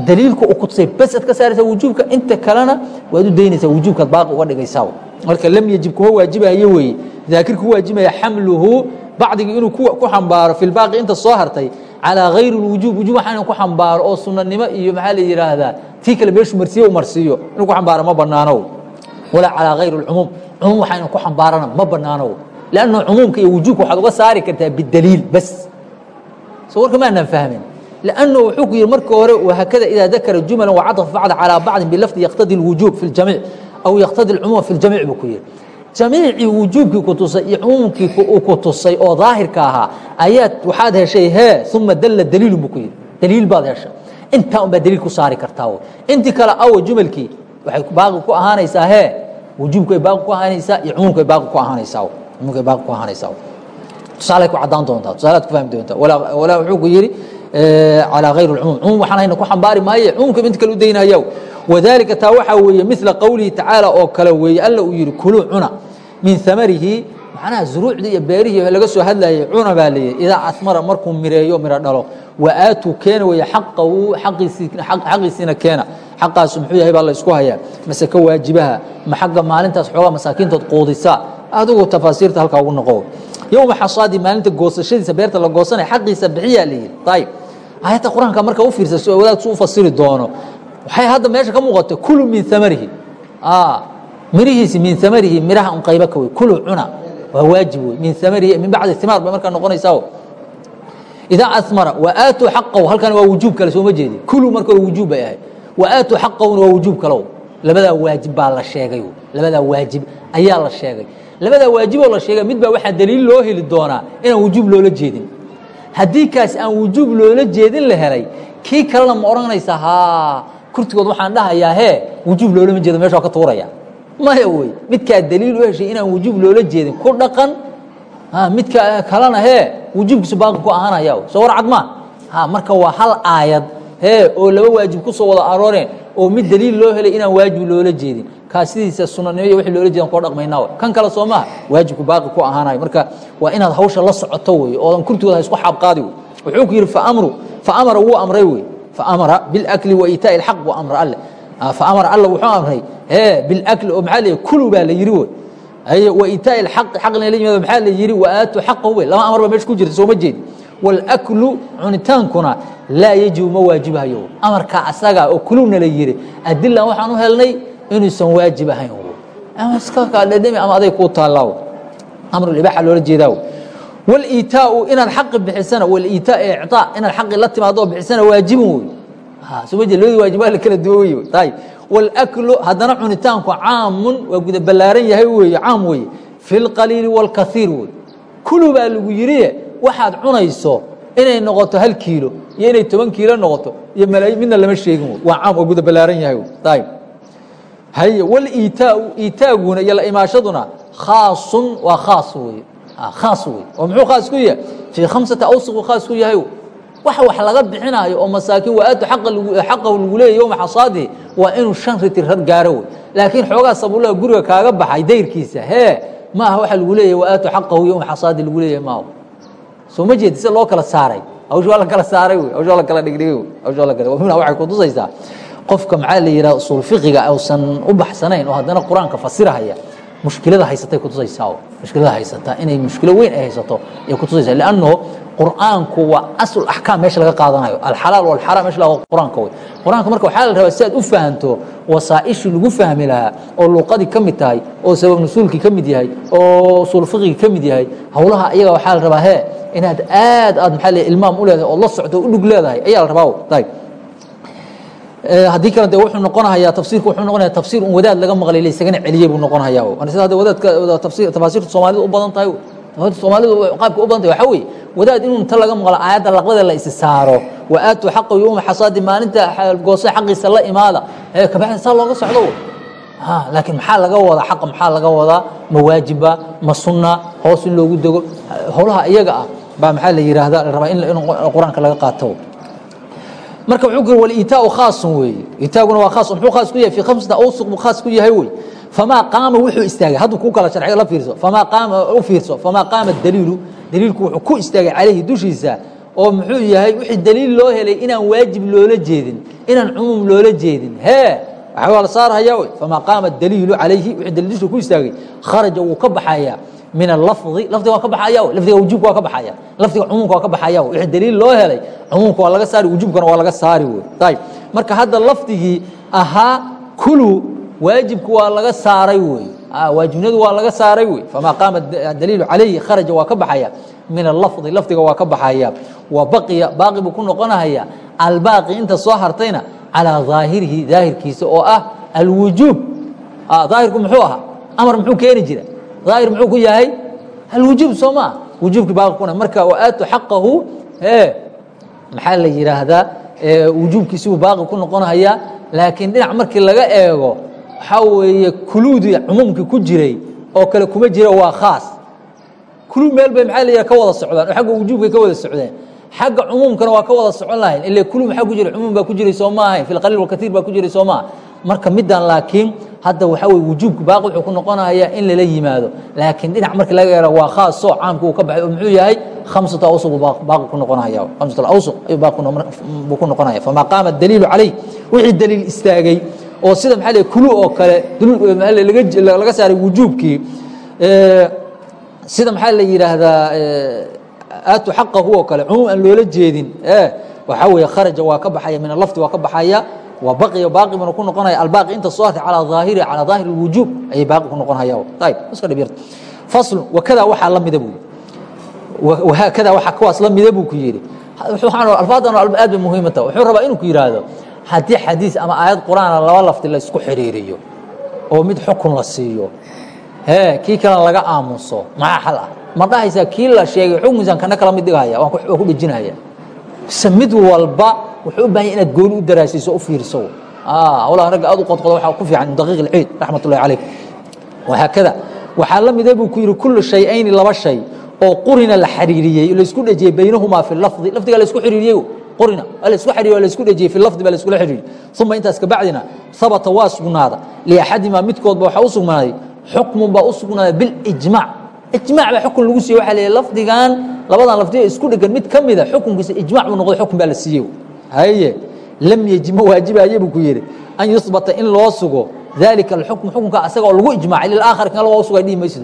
daliilka uu kutusay aad ka saaraysaa wujuubka inta kalena waad u daynaysaa wujuubkaad baaqi uga dhigaysaa. Marka lam yajib kuma waajibayo weeye. Daakir ku waajibaya xamluhu bacdigii inuu ku xambaaro fi inta soo hartay calaa hayri lwujuub wujuub waxaan ku xambaaro oo sunanimo iyo maxaa la yidhaahdaa tii kale meeshu marsiiyo marsiiyo. Inuu ku xambaaro ma bannaanow. Walaa calaa hayri lcumuum cumuum waxaan ku xambaarana ma bannaanow. Lannu cumuumka iyo wujuubka waxaad uga saari kartaa bidaliil bas so warka maanaan fahmin lanno wuxuu ku yihi marka hore wahakada idaa dakara jumala wacadfa bacda calىa bacdin bilafdi yaqtadi اlwujuub fi اljamiic aw yaqtadi اlcumuuma fi اljamiic buu ku yihi jamiicii wujuubkii ku tusay iyo cumuumkii uu ku tusay oo daahirka ahaa ayaad waxaad heshay hee uma dalla daliilun buu ku yidhi daliil baad hesha intaa un baad daliil ku saari kartaa intii kale awa jumalkii waxay baaqi ku ahaanaysaa hee wujuubku ay baaqi ku ahaanaysaa iyo cumuumku ay baaqi ku ahaanaysaa cumuumku ay baaqi ku ahaanaysaa tusaalay ku caddaan doontaa tusaalaad ku fahmi doontaa walaa wuxuu ku yidhi calaa hayri lcumuum cumuum waxaan hayna ku xambaari maaye cumuumka inta kale u daynaya wadalika taa waxaa weeye mila qowlihi tacaala oo kale weeye alla uu yidhi kuluu cuna min amarihi macnaha zuruucdii iyo beerihii laga soo hadlayay cuna baa leeyahy idaa asmara markuu mireeyo miro dhalo. Wa aatuu keena weeye xaqahu xaqiisiina keena. Xaqaasu muxuu yahay baa la isku hayaa mase ka waajibaha ma xagga maalintaas xoogaa masaakiintood quudisaa adigu tafaasiirta halkaa ugu noqo yowma xasaadi maalinta goosashadiisa beerta la goosanaya xaqiisa bixiyaa layidhi ayib aayadda qur'aanka marka u fiirsa si wadaadku u fasiri doono waxay hadda meesha ka muuqata kulu min amarihi mirihiisi min amarihi miraha un qaybo ka wey kulu cuna. Waa waajib wey min amarihi min bacdi imaar bay markaa noqonaysaa idaa asmara wa aatuu xaqahu halkan waa wujuub kale sooma jeedi. Kulu marka wujuub bay ahayd. Wa aatuu xaqahuna waa wujuub kalow labadaa waajib baa la sheegay. Labadaa waajib ayaa la sheegay labadaa waajiboo la sheegay mid baa waxaa daliil loo heli doonaa inaan wujuub loola jeedin. Haddii kaas aan wujuub loola jeedin la helay kii kalena ma odhanaysa ha kurtigood waxaan dhahayaa hee wujuub loolama jeedo meesha waa ka tuuraya. Maya wey midkaa daliil u heshay inaan wujuub loola jeedin ku dhaqan. Midka kalena hee wujuubkiisu baaqi ku ahaanaya soo war cad maa marka waa hal aayad hee oo laba waajib ku soo wada arooreen oo mid daliil loo helay inaan waajib loola jeedin kaa sidiisa sunanimo wixii loola jeedan koo dhaqmaynaa kan kale soo maha waajibku baaqi ku ahaanayo. Marka waa inaad hawsha la socoto wey oodan kurtigooda ha isku xaabqaadi wey. Wuxuu ku yidhi faamara wuu amray wey. Faamara bilakli wa iitaa'i alxaq buu amra alle. Faamara alla wuxuu amray e bilakli oo maxaa la kulu baa la yidhi wey. Ay wa iitaa'i alxaqi xaqna la yimaado maxaa la yidhi wa aatu xaqahu wey. Laba amar baa meesha ku jirta sooma jeedi. Wاlaklu cunitaankuna laa yajibu ma waajibahayo. Amarka asaga oo kuluna la yidhi. Adilan waxaan u helnay inuusan waajib ahayn ama iska kaadhadhami ama aday kuu taallaaw amrulibaaxa loola jeedaaw waliitaau inaad xaqi bixisana waliitaa icaa inaad xaqi la timaadoo bixisana waajibun wey soma jee labadi waajib waa la kala duwan wey ayib walaklu haddana cunitaanku caamun waa guda ballaaran yahay weeye caam weeye fi lqaliili wاlkaiir wey kulu baa lagu yirie waxaad cunayso inay noqoto hal kiilo iyo inay toban kiilo noqoto iyo midna lama sheegin wey waa caam waa guda ballaaran yahay ayib haye waliitaau iitaaguna iyo la imaashaduna khaasun waa khaas wey khaas wey oo muxuu khaas ku yahay fii khamsata awsuqu khaas ku yahay wax wax laga bixinaayo oo masaakiin waaatu xaqahu lagu leeyahy yowma xasaadihi waa inuu shan ritir rad gaaro wey laakiin xoogaa sabullaha guriga kaaga baxay dayrkiisa hee ma aha waxa lagu leeyahy waaatu xaqahu yowma xasaadi lagu leeyahay maaho soo ma jeedi sida loo kala saaray hawsh waa la kala saaray wey hawsh waa la kala dhigdhigay wey hawsh waa la kala waxay kutusaysaa qofka maxaa la yidhaha usuul fiqiga uusan u baxsanayn oo haddana qur'aanka fasirahaya mushkilada haysatay kutusaysaa mushkilada haysataa inay mushkilo weyn ay haysato ay kutusaysaa lanno qur'aanku waa asl axkaam meesha laga qaadanayo alxalaal walxaraam meesha laga qur'aanka wey qur'aanka marka waxaa la rabaa si aad u fahanto wasaa'ishii lagu fahmi lahaa oo luuqadii ka mid tahay oo sabab nusuulkii ka mid yahay oo usuul fiqigii ka mid yahay howlaha iyaga waxaa la rabaa he inaad aad aad maxaa le ilmaam u leedahay oo la socto o u dhug leedahay ayaa la rabaa ayb haddii kale de wuxuu noqonahayaa tafsiirku wuxuu noqonaya tafsiir un wadaad laga maqlay la isagana celiyey buu noqonaya waana sida hadda wadaadka tafaasiirta soomaalida u badan tahay soomaalidu qaabka u badan tahay waxaa weeye wadaad inuu inta laga maqlo aayadda laqbada la isi saaro. Wa aatu xaqahu yowma xasaadi maalinta goose xaqiisa la imaada. Ee kabacdi saa looga socdo laakiin maxaa laga wadaa xaqa maxaa laga wadaa ma waajiba ma sunna hoos in loogu dego howlaha iyaga ah baa maxaa la yidhaahda la rabaa in qur'aanka laga qaato marka wuxuu kuri waliitaau khaasun weeye. Itaaguna waa khaas muxuu khaas ku yahay fi khamsata awsuq buu khaas ku yahay wey famaa qaama wuxuu istaagay. Hadduu kuu kala sharciga la fiirso famaa qaama u fiirso famaa qaama daliilu daliilku wuxuu ku istaagay calayhi dushiisa oo muxuu yahay wixii daliil loo helay inaan waajib loola jeedin inaan cumuum loola jeedin. Hee waxaa waa la saarhayaa wey famaa qaama daliilu calayhi wixii daliil dusha ku istaagay kharaja wuu ka baxayaa min alafdi lafdiga waa ka baxaya lafdiga wujuubka waa ka baxaya. lafdiga cumuumka waa ka baxaya wixii daliil loo helay cumuumka waa laga saari wujuubkana waa laga saari wey ayib marka hadda lafdigii ahaa kulu waajibku waa laga saaray wey waajibnadu waa laga saaray wey famaa qaama daliilu calayhi kharaja waa ka baxaya. min alafdi lafdiga waa ka baxaya. wa baqiya baaqi buu ku noqonahaya. albaaqi inta soo hartayna calىa ظaahirihi daahirkiisa oo ah alwujuub daahirku muxuu ahaa amar muxuu keeni jira daahir muxuu ku yahay alwujuub soo maa wujuubkii baaqi kuna marka waaatu xaqahu maxaa la yidhaahdaa wujuubkiisi buu baaqi ku noqonaya laakiin dhinac markii laga eego waxaa weeye kuluudii cumuumkii ku jiray oo kale kuma jira waa khaas. Kulu meel bay maxaa la yidhaha ka wada socdaan. Oo xagga wujuubkay ka wada socdeen. Xagga cumuumkana waa ka wada socon lahayn. Ila kulu maxaa ku jira? Cumuum baa ku jiray soo maahayn. Fi lqaliil walkatiir baa ku jiray soo maaha marka middan laakiin hadda waxaa weye wujuubka baaqi wuxuu ku noqonayaa in lala yimaado. Laakiin dhinac markii laga eero waa khaas soo caamka uu ka baxay oo muxuu yahay khamsatu awsuq buu baaqi ku noqonaya. Khamsatu awsuq ayuu baaqi buu ku noqonaya. Famaa qaama daliilu calayh wixii daliil istaagay oo sida maxaa la kulu oo kale laga laga saaray wujuubkii sida maxaa la yidhaahdaa aatu xaqahu oo kale cumuum aan loola jeedin waxaa weeye kharaja waa ka baxaya min alafdi waa ka baxaya waa baqiya baaqi buna ku noqonaya. Albaaqi inta soo hartay calaa aahiri calaa daahiri اlwujuub ayay baaqi ku noqonaya ayib iska dhib yarta faslu wakada waxaa la mida buu wahaakada waxaa kuwaas la mida buu ku yidhi. Alfaadan aad bay muhiimata wuxuu rabaa inuu ku yidhaahdo haddii xadiis ama aayad qur'aana laba lafdi la isku xidhiiriyo oo mid xukun la siiyo he kii kalena laga aamuso maxaa xal ah? Ma dhahaysaa kii la sheegay xukunkiisan kana kala mid dhigahaya waan ku dhejinaya mid walba wuxuu u baahan ya inaad gooni u daraasiiso u fiirso. Hawlaha ragga aad u qodqodo waxaa ku fiican daqiiq ilciid raxmat ullahi calayk wahaakada waxaa la mida buu ku yidhi kullu shay-ayni laba shay oo qurina la xiriiriyey la isku dhejiyey baynahumaa fi lafdi. Lafdiga la isku xiriiriyey qurina. Laisku xiriiriyo la isku dhejiyey fi lafdi baa laiskula xiriiriy uma intaas kabacdina habata waa sugnaada. Liaxadimaa midkoodba waxaa u sugnaaday xukmun baa u sugnaaday bilijmaac ijmac baa xukun lagu siiye waa la lafdigan labadan lafdiga isku dhegan mid ka mida xukunkiisa ijmac buu noqday xukun baa la siiyey haye lam yejib ma waajibaye buu ku yidhi an yuhbata in loo sugo dalika alxukm xukunka asaga oo lagu ijmaacay lilaakhar kan waa usugay dhihi maysid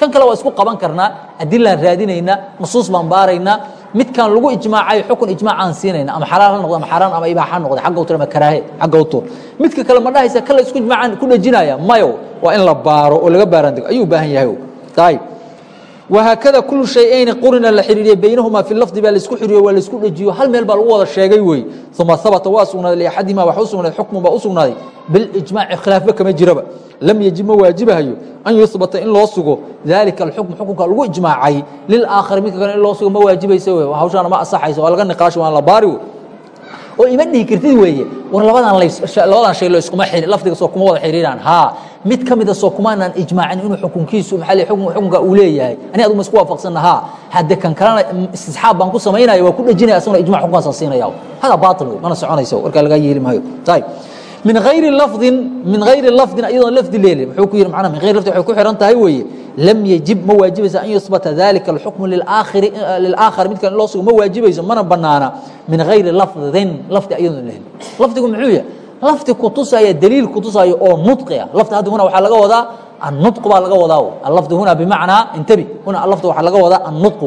kan kale waa isku qaban karnaa adilaan raadinaynaa nusuus baan baaraynaa midkan lagu ijmaacay xukun ijmaac aan siinayna ama xalaal ha noqdo ama xaraan ama ibaax ha noqdo xagga utur ama karaahe xagga utur midka kale ma dhahaysa kan isku ijmaacaan ku dhejinaya mayo waa in la baaro oo laga baaraandego. Ayuu u baahan yahay ayib wahaakada kulu shay-ayni qurina la xiriiriye baynahumaa fi lafdi baa la isku xiriiriyo waa la isku dhejiyo hal meel baa lagu wada sheegay wey uma habata waa sugnaaday liaxadihima waxa u sugnaaday xukmun baa u sugnaaday bilijmaaci khilaafba kama jiraba lam yejib ma waajibahayo an yuhbata in loo sugo dalika alxukm xukunka lagu ijmaacay lilaakhari midka kale in loo sugo ma waajibaysa wey hawshaana ma asaxayso waa laga niqaasho waan la baari oo ima dhihi kartid weeye war labadan labadan shay lo iskuma xiri lafdiga soo kuma wada xiriiraan haa mid ka mida soo kumaanaan ijmaacin inuu xukunkiisu xukun xukunka uu leeyahay. Ani aduma isku waafaqsanna haa hadde kan kalena istisxaab baan ku samaynaya waa ku dhejinaya asaguna ijmac xukunkaasaan siinaya hada baatil wey mana soconayso. Warkaa lagaa yeeli maayo. Ayib min ayri lafdin min hayri lafdin iyadoon lafdi leelin muxuu ku yidhi macnaha min hayri lafdi waxay ku xihan tahay weeye lam yejib ma waajibaysa an yuhbata dalika alxukmu lilaakhiri lilaakhar midkan in loo sugo ma waajibayso mana banaana min hayri lafdin lafdi iyadoon lehelin lafdigu muxuu yahay lafdi kutusaya daliil kutusaayo oo nudqi ah. Lafdi hadda huna waxaa laga wadaa annudq baa laga wadaa allafdi huna bimacnaa intabi huna allafdi waxaa laga wadaa annudq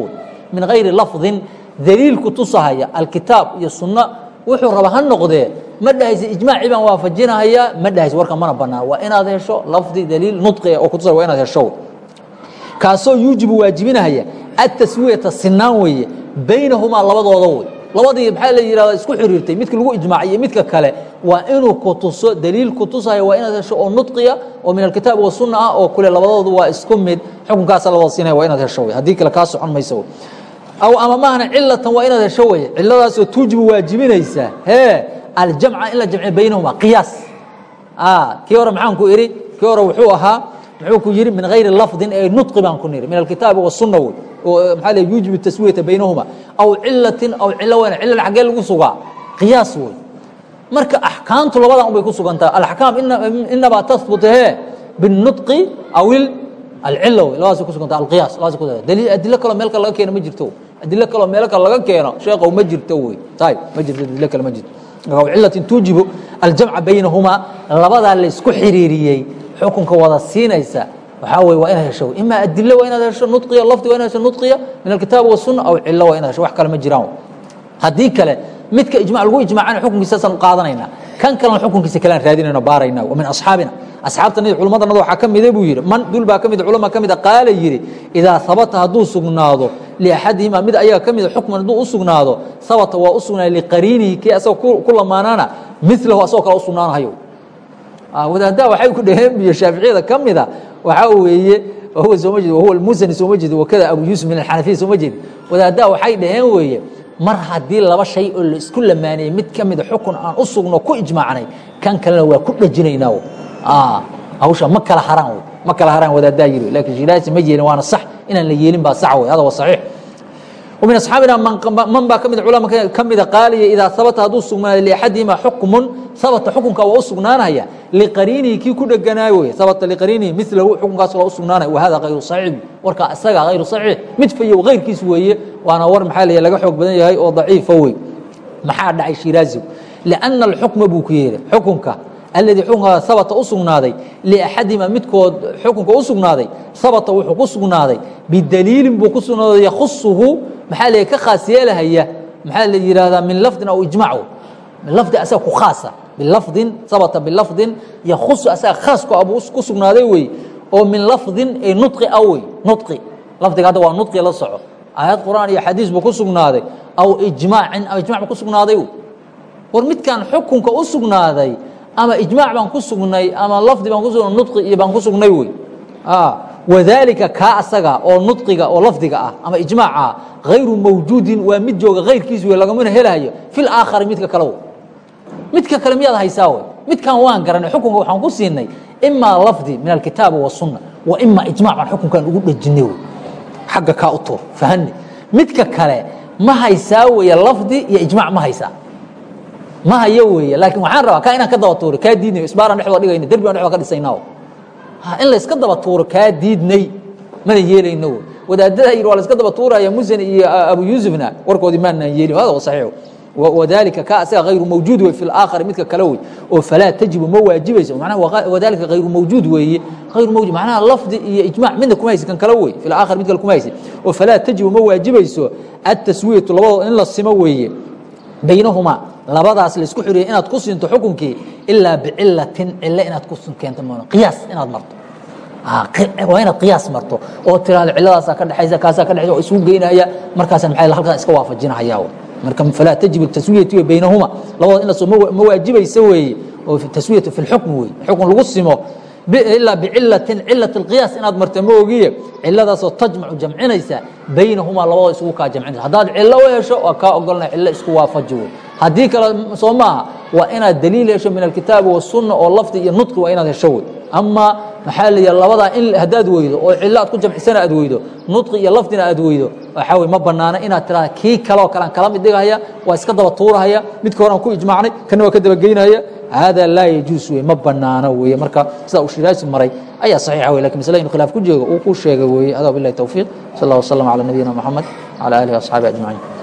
min hayri lafdin daliil kutusahaya alkitaab iyo sunno wuxuu raba ha noqdee ma dhahaysa ijmaacii baan waafajinahaya ma dhahaysa warka mana banaan waa inaad hesho lafdi daliil nudqiga oo kutusaya waa inaad hesho kaasoo yuujibu waajibinahaya ataswiyata sinaan weeye baynahumaa labadooda wey labadii maxaa la yihahda isku xiriirtay midka lagu ijmaacay iyo midka kale waa inuu kutuso daliil kutusaya waa inaad hesho oo nudqiya oo min alkitaab wasunna ah oo kule labadoodu waa isku mid xukunkaasa la wada siinaya waa inaad hesho wey haddii kale kaa socon mayso. Aw ama maahna cilatan waa inaad hesho weye ciladaasoo tuujibu waajibinaysa. Hee aljamca in la jamciyo baynahuma qiyaas. Kii hore maxaan ku idhi? Kii hore wuxuu ahaa muxuu ku yidhi min hayri lafdin ee nudqi baan ku niri min alkitaabi wasunna wey oo maxaa la yuujibu taswiyata baynahuma. Aw cilatin aw cilo weyna cilana xaggee lagu sugaa. Qiyaas wey marka axkaamtu labadan unbay ku sugantaha alaxkaam inamaa tahbutu he biالnudqi aw alcilo wey labadaasay ku suganta alqiyaas labadaasay ku daliil adilo kaloo meel kale laga keeno ma jirto. Adilo kaloo meelo kale laga keeno. Sheekow ma jirto wey. Ayib ma jirto adilo kale ma jirto. Aw cilatin tuujibu aljamca baynahumaa labadaa la isku xiriiriyey xukunka wada siinaysa waxaa wey waa inaad hesho. Ima adilo waa inaad hesho nudqiya lafdi waa inaad hesho nudqiya min alkitaab wasunna aw cilo waa inaad hesho. Wax kale ma jiraan. Haddii kale midka ijmac lagu ijmaacana xukunkiisaasan u qaadanayna. Kan kalena xukunkiisa kalean raadinayno baarayna wa min asxaabina. Asxaabtanadi culummadanada waxaa ka mida buu yidhi man dul baa ka mid culama ka mida qaala yidhi idaa habata hadduu sugnaado liaxadihima mid ayaga ka mida xukman hadduu u sugnaado habata waa u sugnaaday liqariinihi kii asagoo ku lamaanaana milahu asagoo kale u sugnaanahayo wadaaddaa waxay ku dhaheen biyo shaaficiyada ka mida waxaa weeye wahuwa sooma jeed wahuwa almusani sooma jeed wakada abu yuusuf min alxanafiya sooma jeed. Wadaaddaa waxay dhaheen weeye mar haddii laba shay oo la isku lamaanayey mid ka mida xukun aan u ku ijmaacnay kan kalena waa ku dhajinaynaa hawsha ma kala haraan ma kala haraan wadaaddaa yiri laakiin shiraasi ma yeelin waana sax inaan la yeelin baa sax wey hada saxiix min asaabina man baa kami culama kamida qaaliya idaa abata hadduu sugnaaday liaxadihima xukmun abata xukunka waa u sugnaanaya liqariinihi kii ku dheganaay wey abata liqariinihi milahu xukunkaas waa u sugnaanaya wahada ayru saxiix warkaa isaga ayru saxiix mid fayow kayrkiis weeye waana war maxaa l laga xoog badan yahay oo daciifa wey maxaa dhacay shiraaziw liana alxukma buu ku yeeray xukunka aladii xukunka habata u sugnaaday liaxadima midkood xukunka u sugnaaday habata wuxuu ku sugnaaday bidaliilin buu ku sugnaaday yakhusuhu maxaa la ka khaas maxaa la yihahdaa min lafdin aw ijmac min lafdi asaga ku khaasa bilafdin habata bilafdin yakhusu asaga khaasku ku sugnaaday wey oo min lafdin ay nudqi ah wey nudqi lafdiga hadda waa nudqi la soco aayad qur'aan iyo xadiis buu ku sugnaaday aw ijmaacin ijmac buu ku sugnaaday war midkan xukunka u sugnaaday ama ijmaac baan ku sugnay ama lafdi baan kusugnay nudqi iyo baan ku sugnay wey. Wadaalika kaa asaga oo nudqiga oo lafdiga ah ama ijmaaca hayru mawjuudin waa mid jooga hayrkiis wey lagamana helahayo fil aakhari midka kale midka kale miyaad haysaa wey? Midkan waan garanay xukunka waxaan ku siinay imaa lafdi min alkitaabi wasunna wa imaa ijmac baan xukunkan ugu dhejinay wey. Xagga kaa u tuur fahani. Midka kale ma haysaa weeye lafdi iyo ijmac ma haysaa ma hayo weeye laakiin waxaan rabaa kaa inaan ka daba tuuro kaa diidnayo isbaaraan dhexdoo dhigayna derbi aan dhexdoo ka dhisaynaa in layska daba tuuro kaa diidnay mana yeelayno wey wadaadada yidhi waa layska daba tuuraya musani iyo abu yuusufna warkoodii maanaan yeelin hada wa saxiix wadalika ka asaga hayru mawjuud wey fi laakhari midka kale wey oo falaa tajibu ma waajibayso macnaha wadalika hayru mawjuud weeye. Hayru mawjuud macnaha lafdi iyo ijmac midna kuma haysi kan kale wey fi laakhari mid kale kuma haysi. Oo falaa tajibu ma waajibayso ataswiyatu labadoo in la simo weeye baynahumaa labadaas la isku xiriyey inaad ku siinto xukunkii ilaa bicilatin cilo inaad ku keento m qiyaas inaad marto. Waa inaad qiyaas marto. Oo tiraado ciladaasaa ka dhexaysa kaasaa ka dhexaysa oo isugu geynaya markaasa maxay halkan iska waafajinahaya marka falaa tajib taswiyatu baynahuma. Labadooda in la soo ma waajibaysa weeye. Oo taswiyatu fi lxukm weeye. Xukun lagu simo ilaa bicilatin cilat اlqiyaas inaad marta ma ogiye. Ciladaasoo tajmacu jamcinaysa baynahumaa labadoo isugu kaa jamcinaysa. Haddaad cilo u hesho waa kaa ogolana cilo isku waafaji wey haddii kale soo maaha. Waa inaad daliil hesho min alkitaabi wasunna oo lafdi iyo nudqi waa inaad hesho wey ama maxaa la yidhaha labadaa in haddaad weydo oo cillo aad ku jamcisana aad weydo nudqi iyo lafdina aad weydo waxaa wey ma bannaana inaad tiraada kii kaloo kalean kala mid dhigahaya waa iska daba tuurahaya midka horean ku ijmaacnay kanna waa ka dabageynahaya haadaa laa yajuus wey ma bannaano weeye. Marka sidaa uu shiraasi maray ayaa saxiixa wey laakiin masle inu khilaaf ku jeego uu ku sheegay weeye. Adaa bilahi towfiiq sal allah wasalam cala nabiyina moxamed wcala alihi w asxaabihi ajmaciin.